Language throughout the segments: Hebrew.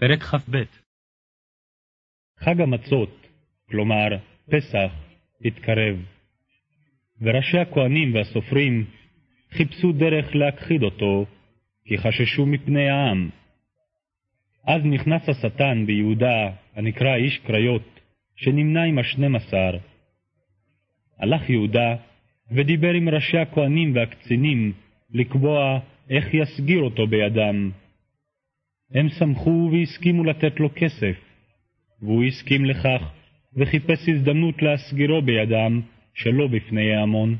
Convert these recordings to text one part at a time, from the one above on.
פרק כ"ב חג המצות, כלומר פסח, התקרב, וראשי הכהנים והסופרים חיפשו דרך להכחיד אותו, כי חששו מפני העם. אז נכנס השטן ביהודה, הנקרא איש קריות, שנמנה עם השנים עשר. הלך יהודה ודיבר עם ראשי הכהנים והקצינים לקבוע איך יסגיר אותו בידם. הם שמחו והסכימו לתת לו כסף, והוא הסכים לכך וחיפש הזדמנות להסגירו בידם, שלא בפני ההמון.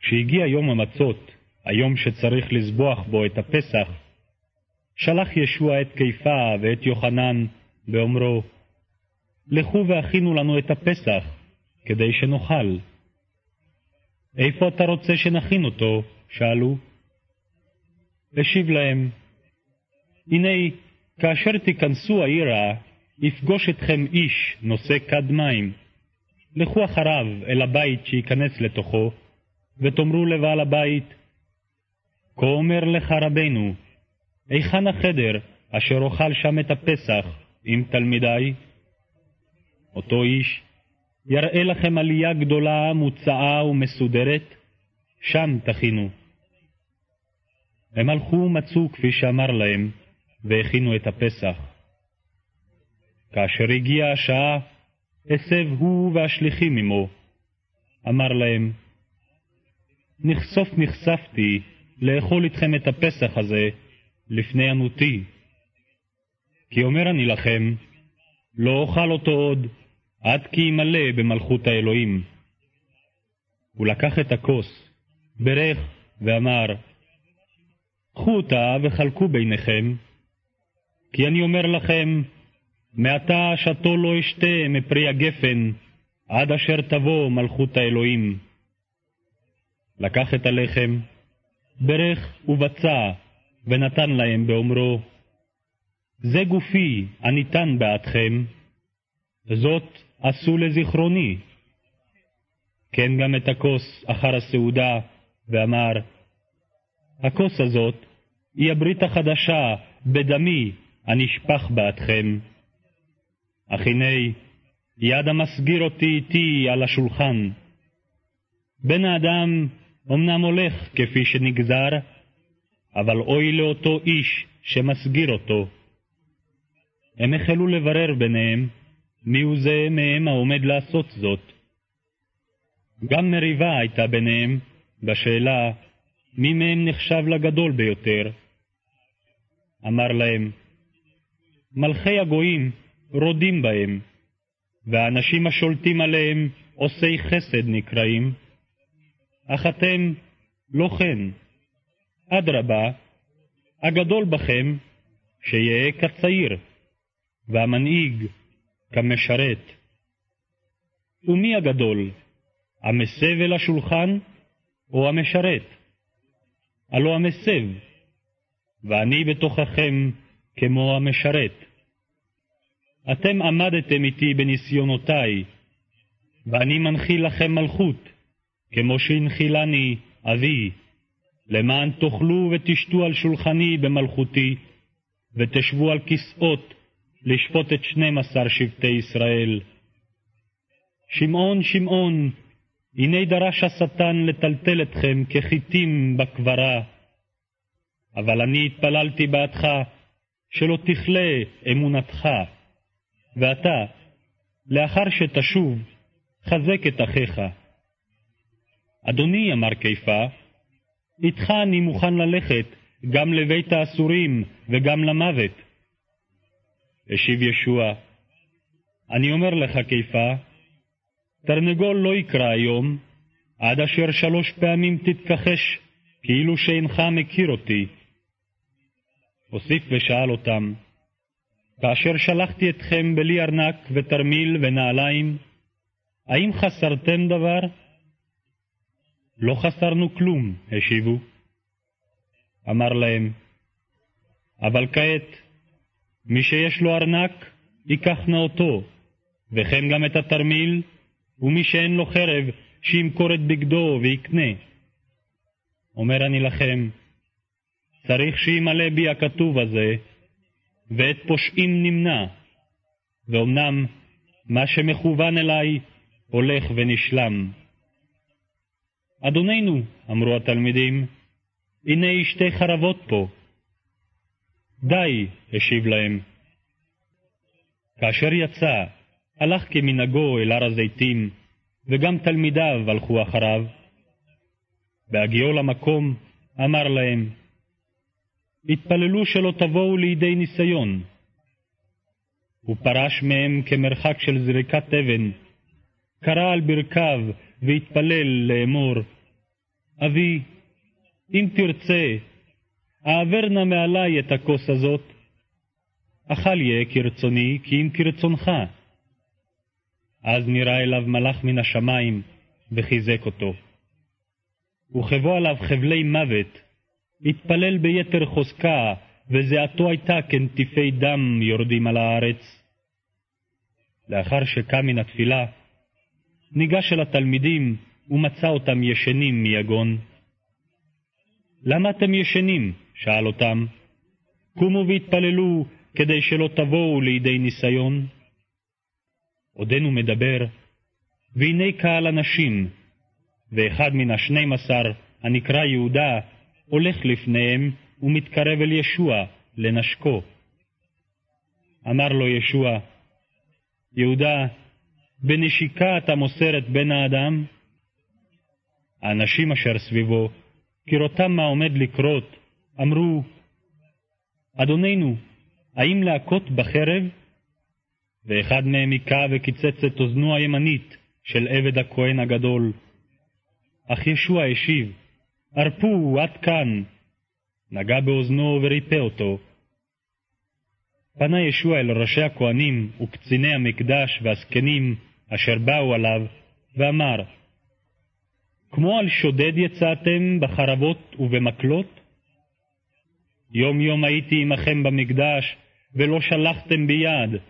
כשהגיע יום המצות, היום שצריך לזבוח בו את הפסח, שלח ישוע את קיפה ואת יוחנן, באומרו, לכו והכינו לנו את הפסח, כדי שנאכל. איפה אתה רוצה שנכין אותו? שאלו. השיב להם, הנה, כאשר תיכנסו העירה, יפגוש אתכם איש נושא כד מים. לכו אחריו אל הבית שייכנס לתוכו, ותאמרו לבעל הבית, כה אומר לך רבנו, היכן החדר אשר אוכל שם את הפסח עם תלמידי? אותו איש יראה לכם עלייה גדולה, מוצאה ומסודרת, שם תכינו. הם הלכו ומצאו כפי שאמר להם, והכינו את הפסח. כאשר הגיעה השעה, הסב הוא והשליחים עמו. אמר להם, נכסוף נחשפתי לאכול איתכם את הפסח הזה לפני ענותי. כי אומר אני לכם, לא אוכל אותו עוד, עד כי ימלא במלכות האלוהים. הוא לקח את הכוס, ברך ואמר, קחו אותה וחלקו ביניכם, כי אני אומר לכם, מעתה שתו לא אשתה מפרי הגפן, עד אשר תבוא מלכות האלוהים. לקח את הלחם, ברך ובצע, ונתן להם באומרו, זה גופי הניתן בעדכם, זאת עשו לזיכרוני. כן גם את הכוס אחר הסעודה, ואמר, הכוס הזאת היא הברית החדשה בדמי הנשפך בעדכם. אך הנה, יד המסגיר אותי איתי על השולחן. בן האדם אמנם הולך כפי שנגזר, אבל אוי לאותו איש שמסגיר אותו. הם החלו לברר ביניהם מיהו זה מהם העומד לעשות זאת. גם מריבה הייתה ביניהם בשאלה מי מהם נחשב לגדול ביותר. אמר להם, מלכי הגויים רודים בהם, והאנשים השולטים עליהם עושי חסד נקראים, אך אתם לא כן. אדרבה, הגדול בכם שיהא כצעיר, והמנהיג כמשרת. ומי הגדול, המסב אל השולחן או המשרת? הלא המסב, ואני בתוככם כמו המשרת. אתם עמדתם איתי בניסיונותיי, ואני מנחיל לכם מלכות, כמו שהנחילני אבי, למען תאכלו ותשתו על שולחני במלכותי, ותשבו על כסאות לשפוט את שנים עשר שבטי ישראל. שמעון, שמעון, הנה דרש השטן לטלטל אתכם כחיטים בקברה. אבל אני התפללתי בעדך, שלא תכלה אמונתך. ואתה, לאחר שתשוב, חזק את אחיך. אדוני, אמר קיפה, איתך אני מוכן ללכת גם לבית האסורים וגם למוות. השיב ישוע, אני אומר לך, קיפה, תרנגול לא יקרא היום, עד אשר שלוש פעמים תתכחש, כאילו שאינך מכיר אותי. הוסיף ושאל אותם, כאשר שלחתי אתכם בלי ארנק ותרמיל ונעליים, האם חסרתם דבר? לא חסרנו כלום, השיבו. אמר להם, אבל כעת, מי שיש לו ארנק, ייקח נא אותו, וכן גם את התרמיל, ומי שאין לו חרב, שימכור את בגדו ויקנה. אומר אני לכם, צריך שימלא בי הכתוב הזה, ואת פושעים נמנע, ואומנם מה שמכוון אלי הולך ונשלם. אדוננו, אמרו התלמידים, הנה שתי חרבות פה. די, השיב להם. כאשר יצא, הלך כמנהגו אל הר הזיתים, וגם תלמידיו הלכו אחריו. בהגיעו למקום, אמר להם, התפללו שלא תבואו לידי ניסיון. הוא פרש מהם כמרחק של זריקת אבן, קרא על ברכיו והתפלל לאמור, אבי, אם תרצה, העבר נא מעלי את הכוס הזאת. אכל יהיה כרצוני, כי אם כרצונך. אז נראה אליו מלאך מן השמיים, וחיזק אותו. וכבוא עליו חבלי מוות, התפלל ביתר חוזקה, וזיעתו הייתה כנטיפי דם יורדים על הארץ. לאחר שקם מן התפילה, ניגש אל התלמידים ומצא אותם ישנים מיגון. למה אתם ישנים? שאל אותם. קומו והתפללו כדי שלא תבואו לידי ניסיון. עודנו מדבר, והנה קהל אנשים, ואחד מן השנים עשר, הנקרא יהודה, הולך לפניהם ומתקרב אל ישוע לנשקו. אמר לו ישוע, יהודה, בנשיקה אתה מוסר את בן האדם? האנשים אשר סביבו, כראותם מה עומד לקרות, אמרו, אדוננו, האם להכות בחרב? ואחד מהם היכה וקיצץ את אוזנו הימנית של עבד הכהן הגדול. אך ישוע השיב, הרפו עד כאן. נגע באוזנו וריפא אותו. פנה ישוע אל ראשי הכהנים וקציני המקדש והזקנים אשר באו עליו, ואמר, כמו על שודד יצאתם בחרבות ובמקלות? יום יום הייתי עמכם במקדש, ולא שלחתם ביד,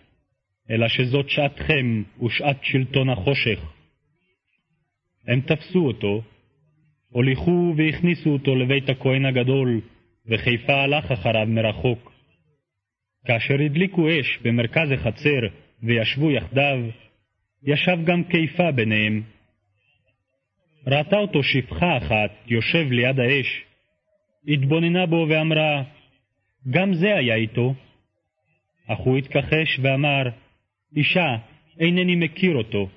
אלא שזאת שעתכם ושעת שלטון החושך. הם תפסו אותו, הוליכו והכניסו אותו לבית הכהן הגדול, וחיפה הלך אחריו מרחוק. כאשר הדליקו אש במרכז החצר וישבו יחדיו, ישב גם קיפה ביניהם. ראתה אותו שפחה אחת יושב ליד האש, התבוננה בו ואמרה, גם זה היה איתו. אך הוא התכחש ואמר, אישה, אינני מכיר אותו.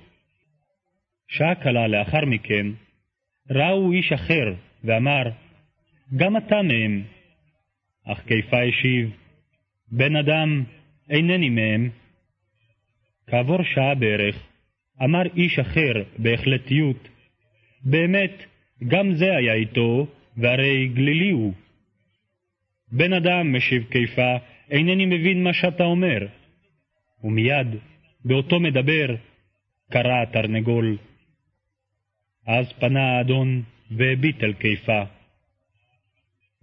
שעה קלה לאחר מכן, ראו איש אחר, ואמר, גם אתה מהם. אך קיפה השיב, בן אדם, אינני מהם. כעבור שעה בערך, אמר איש אחר בהחלטיות, באמת, גם זה היה איתו, והרי גלילי הוא. בן אדם, משיב קיפה, אינני מבין מה שאתה אומר. ומיד, באותו מדבר, קרא התרנגול. אז פנה האדון והביט אל קיפה.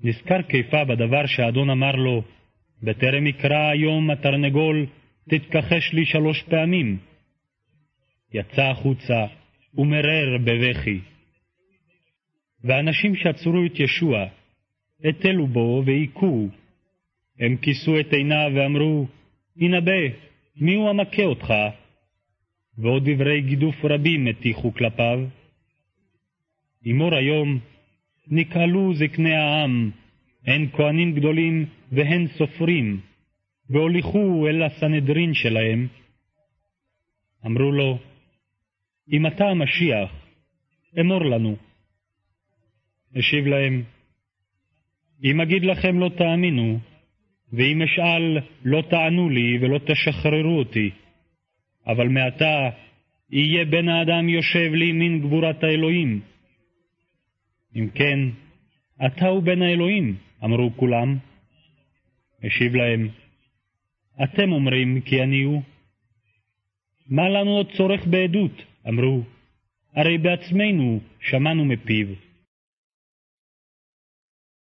נזכר קיפה בדבר שהאדון אמר לו, בטרם יקרא היום התרנגול, תתכחש לי שלוש פעמים. יצא החוצה ומרר בבכי. ואנשים שעצרו את ישוע, הטלו בו והיכו. הם כיסו את עיניו ואמרו, הנבא, מי הוא המכה אותך? ועוד דברי גידוף רבים הטיחו כלפיו. אמור היום, נקהלו זקני העם, הן כהנים גדולים והן סופרים, והוליכו אל הסנהדרין שלהם. אמרו לו, אם אתה המשיח, אמור לנו. השיב להם, אם אגיד לכם לא תאמינו, ואם אשאל לא תענו לי ולא תשחררו אותי. אבל מעתה יהיה בן האדם יושב לימין גבורת האלוהים. אם כן, אתה הוא בן האלוהים, אמרו כולם. השיב להם, אתם אומרים כי אני הוא. מה לנו עוד צורך בעדות? אמרו, הרי בעצמנו שמענו מפיו.